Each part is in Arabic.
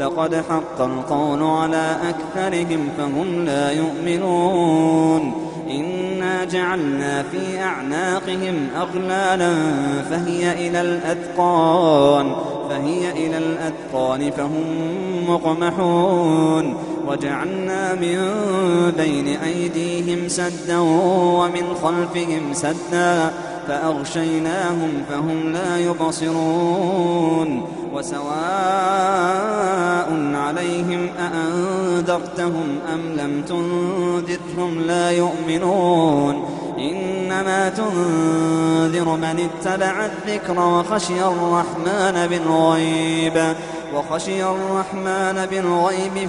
لقد حق القول على أكثرهم فهم لا يؤمنون. إنا جعلنا في أعناقهم أغلالا فهي إلى الأذقان فهي إلى الأذقان فهم مقمحون. وجعلنا من بين أيديهم سدا ومن خلفهم سدا فأغشيناهم فهم لا يبصرون وسواء عليهم أأنذرتهم أم لم تنذرهم لا يؤمنون إنما تنذر من اتبع الذكر وخشي الرحمن بالغيب وخشي الرحمن بالغيب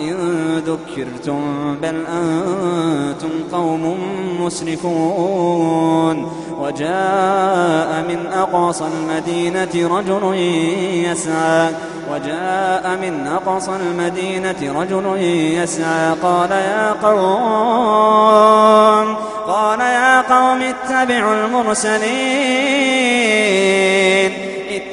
أئن ذكرتم بل أنتم قوم مسرفون وجاء من أقصى المدينة رجل يسعى وجاء من أقصى المدينة رجل يسعى قال يا قوم قال يا قوم اتبعوا المرسلين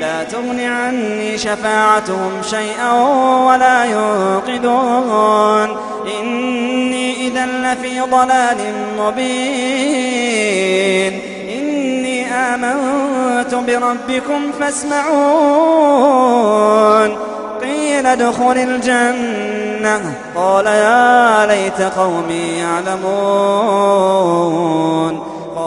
لا تغن عني شفاعتهم شيئا ولا ينقذون إني إذا لفي ضلال مبين. إني آمنت بربكم فاسمعون. قيل ادخل الجنة. قال يا ليت قومي يعلمون.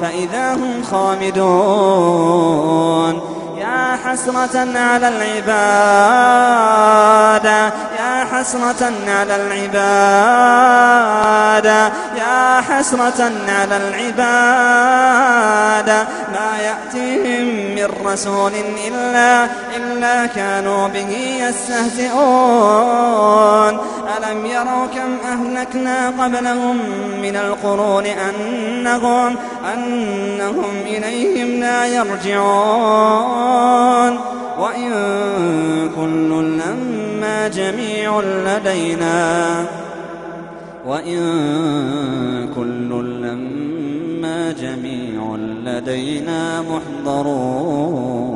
فإذا هم خامدون. يا حسرة على العباد يا حسرة على العباد يا حسرة على العباد. ما يأتيهم من رسول إلا, إلا كانوا به يستهزئون. ألم يروا كم أهلكنا قبلهم من القرون أنهم, أنهم إليهم لا يرجعون. وإن كل لما جميع لدينا. وإن كل لما جميع لدينا محضرون.